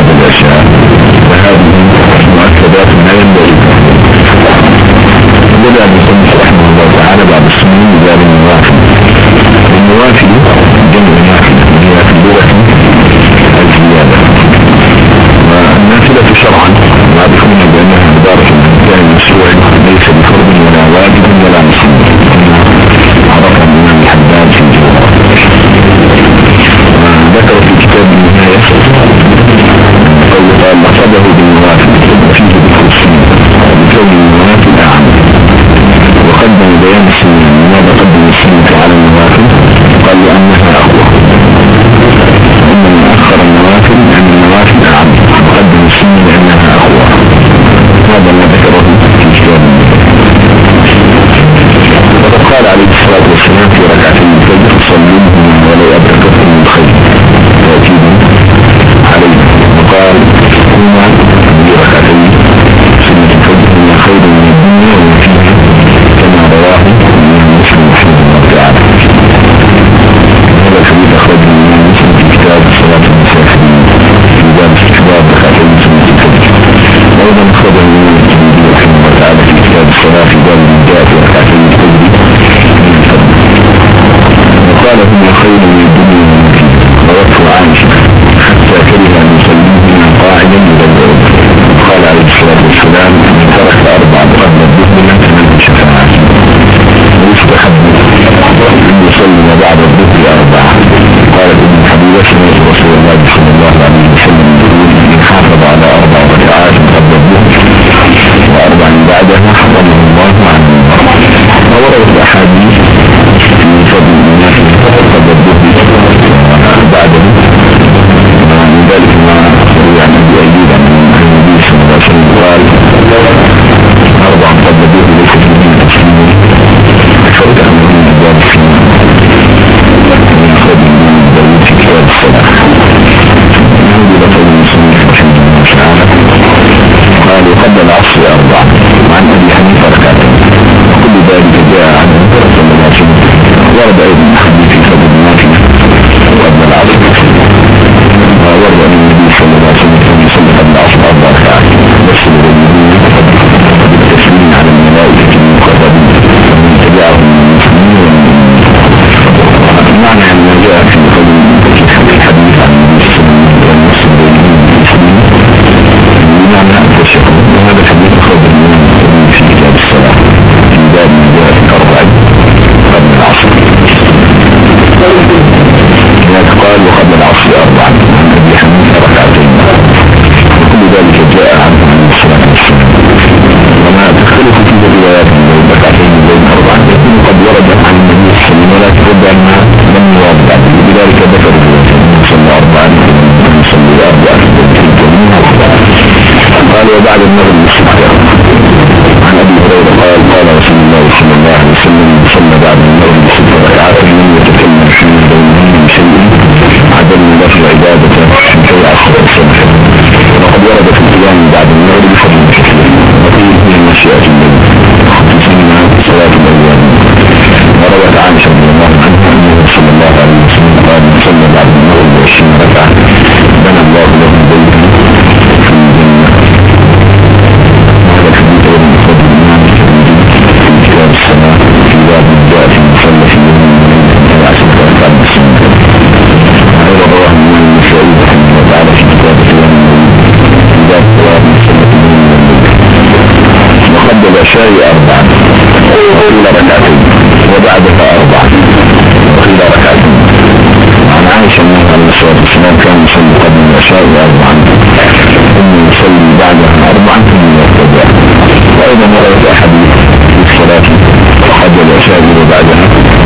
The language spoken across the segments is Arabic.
vardır yaşa. لهم خير الاعتقاد وقبل العصر أربعا عن أبي حنيفة ركعتين. وكل ذلك جاء عنه من الصلاة والسنة. وما تختلف في الروايات من ركعتين بين أربعا يكون قد ورد عن النبي صلى الله عليه وسلم ولا ترد عنها لم يرد عنه لذلك ذكر صلى أربعة أربعا صلى أربعا قال وبعد المغرب الصبح عن أبي هريرة قال قال رسول الله صلى الله عليه وسلم صلى بعد عائشة رضي الله صلى الله عليه وسلم بعد المغرب وعشرين ركعة بنى الله له بيتا في في كتاب الصلاة في باب الداء في المصلى يوم الليل من العشرة ركعة بالسنة أيضا رواه الإمام النسائي رحمه الله تعالى في كتابه اليوم في باب الصلاة من سنة اليوم والليل وقد العشاء أربعة وقيل ركعتين وبعد الشر أربعا ثم يصلي بعدها أربعا ثم يرتدع وأيضا ورد أحاديث في الصلاة فقد العشاء بعدها.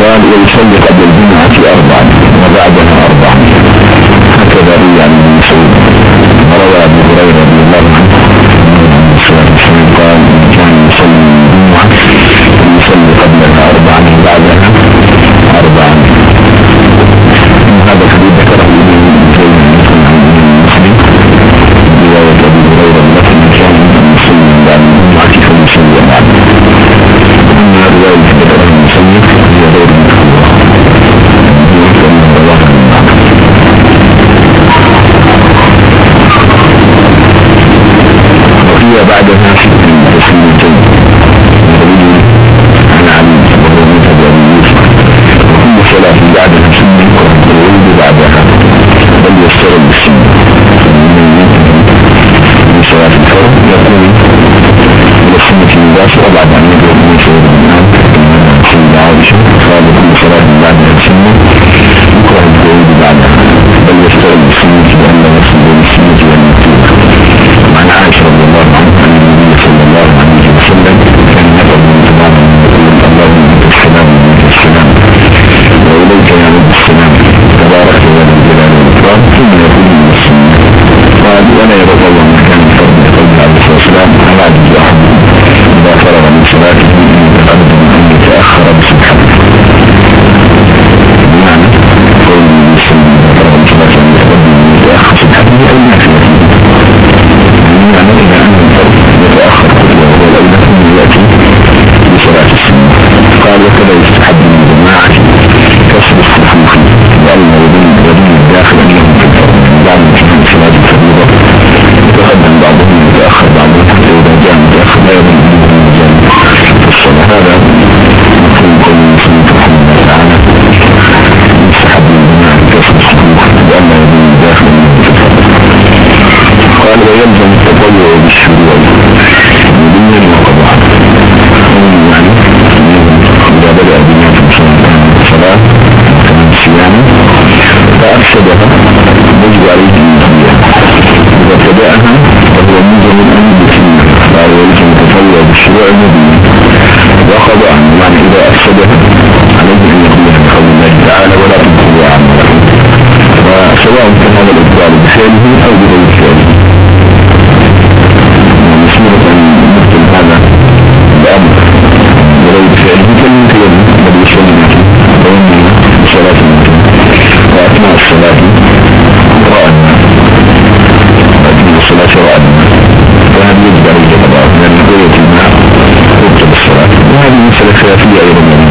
قال يصلي قبل الجمعة أربعا وبعدها أربعا Thank. شبهة يجب عليه النية إذا ابتدأها فهو مجرم أن يتم فهو يجب تطلع بالشروع المبين وقضى عنه إذا أفسدها عليه أن يقول من قول الله تعالى ولا تنقلوا عنه وسواء كان هذا الإقبال بفعله أو بغير فعله. fiyatı yayınlanıyor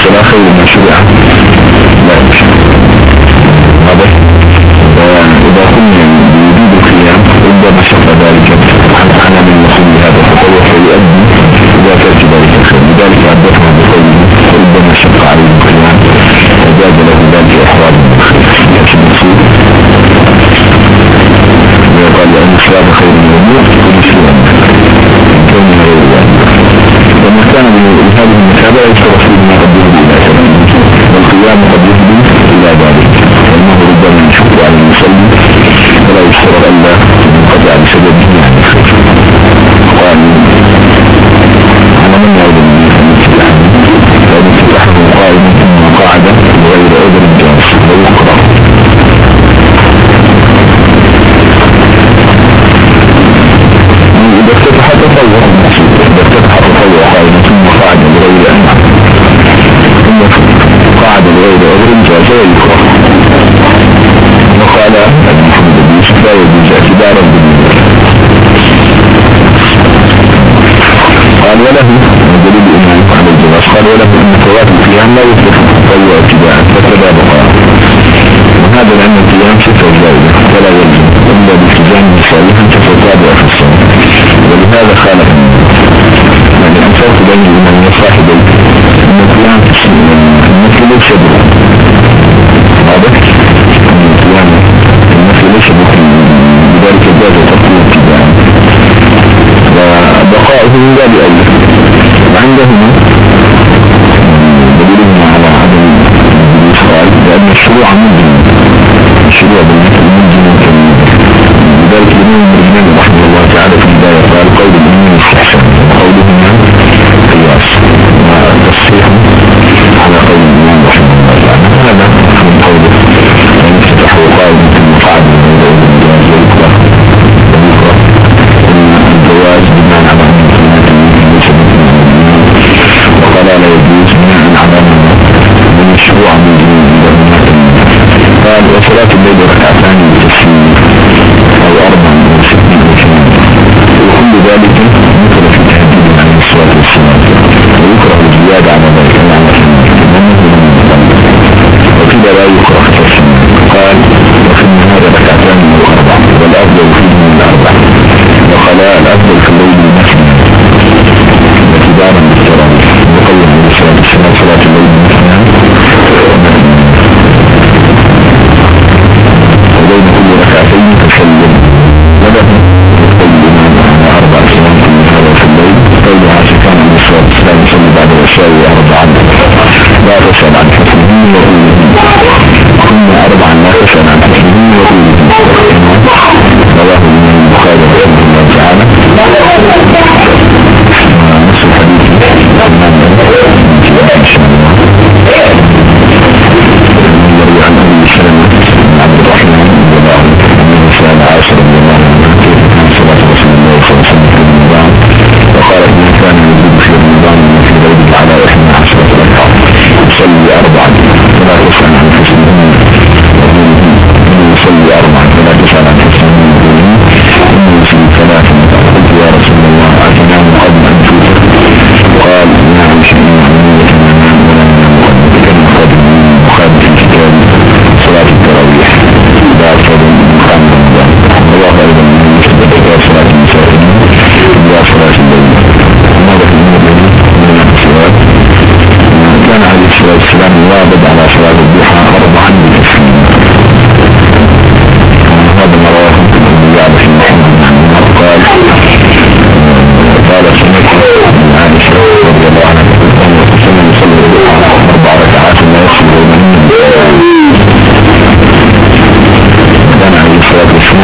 الصلاة خير ما شبع لا يمشي واضح وإذا قلنا بوجود القيام ربما شق ذلك حتى على من يقوم بهذا التطور إذا ترك ذلك الخير. لذلك عدته بقوله ربما شق عليه القيام وزاد له ذلك أحوال لكن نصيب وقال لأن الصلاة خير من الأمور كل شيء. كون غير ذلك. وما كان من هذه ولا يشترط فيه ما قد يهدي إلى شرعه والقيام قد يهدي إلى ذلك فإنه ربما يشك على المصلي ولا يشترط ألا ينقطع بسببه يعني قال على الجواز قال وله أن فوات القيام لا يطلق التطوع ابتداء فكذا بقى وهذا لأن القيام صفة زائدة ولا يلزم إلا بالتزام صالحا فتتابع في الصلاة ولهذا خالف يعني الفرق بين الإمام وصاحبين أن القيام المثل ليس واضح؟ أن القيام المثل ليس بذلك الجاز تقوى ابتداء وبقائه من باب أولى وعندهما لأن الشروع ملزم الشروع بالمثل ملزم لذلك الإمام الإمام رحمه الله تعالى في البداية. قال قول الإمام استحسن وقولهما قياس وتصحيح على قول الإمام رحمه الله تعالى. هذا من قوله. ومن افتتحوا قائمة المقعد والجواز ويكره ويكره الجواز بمعنى على وقال لا يجوز بناء على من الشروع من قال وصلاة الليل ركعتان بالتسليم أو أربع من ستين وكل ذلك مثل في تهديد عليه الصلاة والسلام ويكره الزيادة على ذلك معنى وقيل لا يكره لا تسأل عن حكمه وقوله كنا أربعا لا تسأل عن حكمه وقوله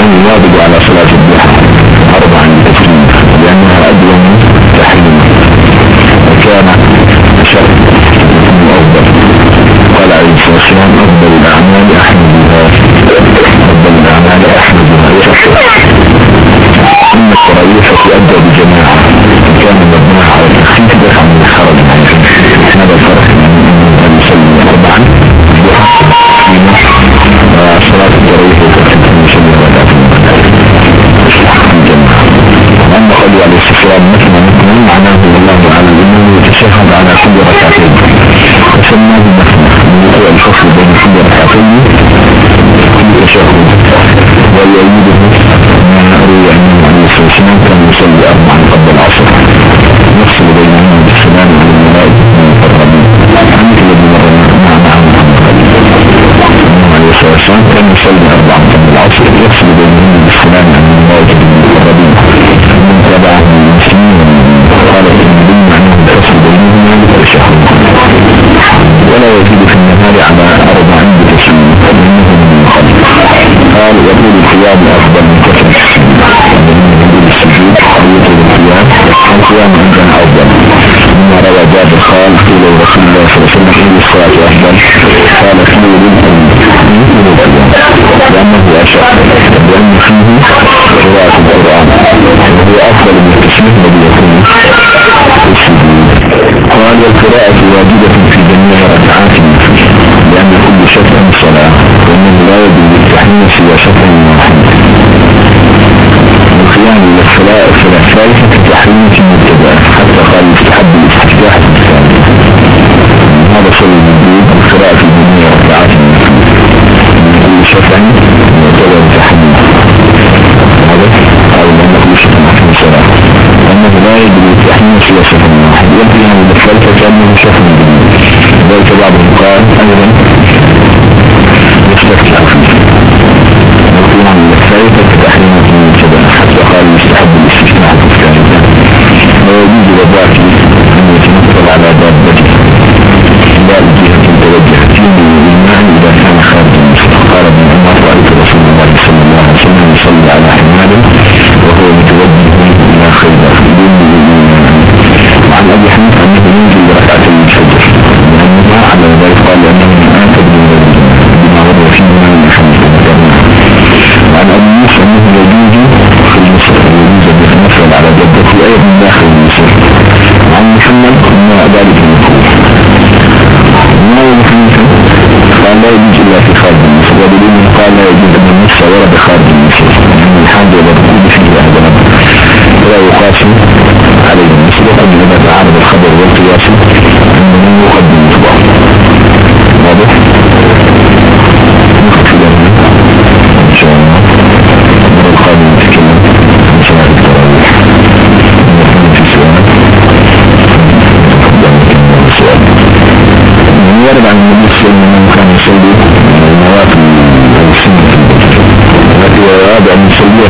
الصلاة والسلام يوابد على ويعيده ما روي أنه عليه الصلاة والسلام كان يصلي أربعا قبل العصر. يفصل بينهما بالسلام على الملائكة المقربين عمك الذي مر مع معهم محمد. عليه الصلاة والسلام كان يصلي أربعا قبل العصر. يفصل بينهما بالسلام على الملائكة المقربين من تبعه من المسلمين قال النبي عنهم الفصل بينهما بالشهر ولا يزيد في النهار على أربعين بتسليم. قال يقول القيام أفضل من كثرة السجود أو يطلب القيام القيام عندنا أفضل مما روى جابر قال قيل رسول الله صلى الله عليه وسلم إيه الصلاة أفضل قال قيل للأم مثل القيام لأنه أشق لأن فيه قراءة القرآن وهو أفضل من التسليم الذي يكون السجود قال والقراءة واجبة في جميع ركعات لأن كل شفع صلاة وأنه لا يجب للتحميل سوى شفع واحد القيام إلى الصلاة الصلاة الثالثة تحريم في المبتدأ حتى قال يستحب الاستفتاح في الثالثة هذا صلى الموجود القراءة في جميع ركعات من كل شفع معتبر تحريم هذا أو لأن كل شفع في الصلاة. وأنه لا يجب للتحميل سوى شفع واحد والقيام إلى الثالثة كأنه شفع ذلك بعضهم قال أيضا إلى الركوب فيه أهدنا ولا تعارض الخبر والقياس. أنه يقدم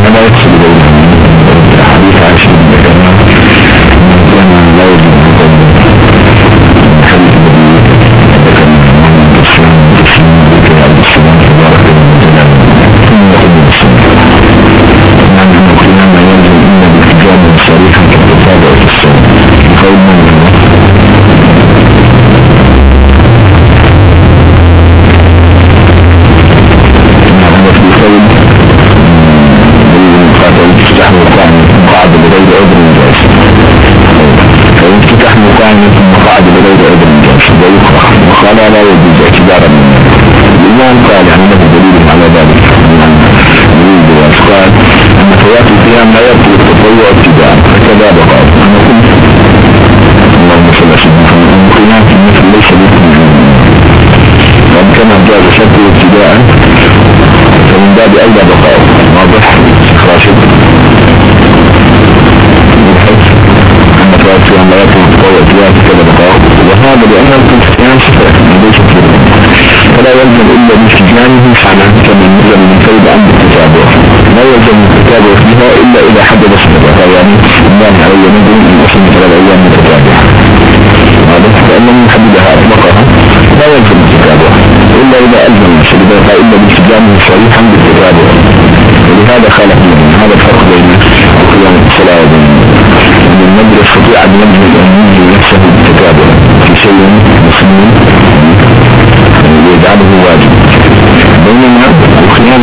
أن يصليها وقال لا يجوز اعتبارا الإمام قال يعني له دليل على ذلك. يريد وأسقال أن فوات القيام لا يبطل التطوع ابتداء. فكذا بقى. أنا قلت اللهم صل على سيدنا محمد. القيام في المثل ليس جاز شكله ابتداء فمن باب أولى بقاء. واضح. راشد بالحج أن فوات القيام لا يبطل التطوع ابتداء بقاء. وهذا ليس كثيرا فلا يلزم إلا باستجانه سنة كما يلزم من فرد أمر التتابع لا يلزم التتابع فيها إلا إذا حدد صفتها يعني الله علي نظر من أصل ثلاث أيام متتابعة. هذا فإن من حددها أطلقها. لا يلزم التتابع. إلا إذا ألزم الشريطة إلا باستجانه صريحا بالتتابع. ولهذا خالف من هذا الفرق بين القيام بالصلاة وبين أن النبي يستطيع أن يجمد أن يجمد نفسه بالتتابع. في شيء مسلم يجعله واجب. بينما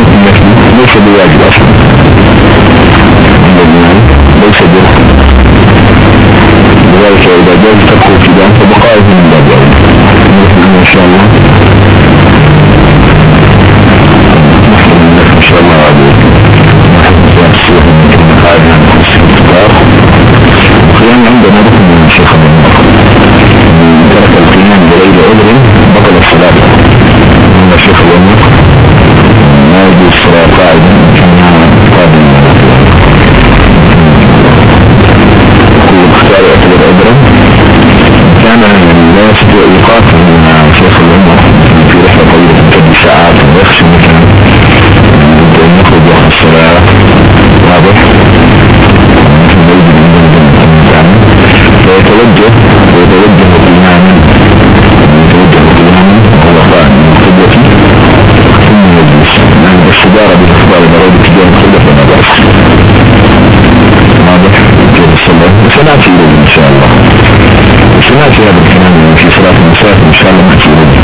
في النفل ليس بواجب أصلا. ليس بواجب. لذلك إذا جاز ترك الابتداء فبقائه من باب اولى إن شاء الله القيام عندنا ركن من ترك القيام بطل الصلاة. الشيخ الأمر يجوز الصلاة قاعدا كما قادم كل اختار يعتبر عذرا كان يستطيع إيقاف مع شيخ الأمر في رحلة طويلة تمتد ساعات ويخشى مثلا أن يخرج وقت الصلاة. واضح. فيتوجه ويتوجه Rabbi ısrar eder o bir gidiyor kılda sana der Madem Resulullah Sen açılır inşallah Sen açılır inşallah Sen açılır inşallah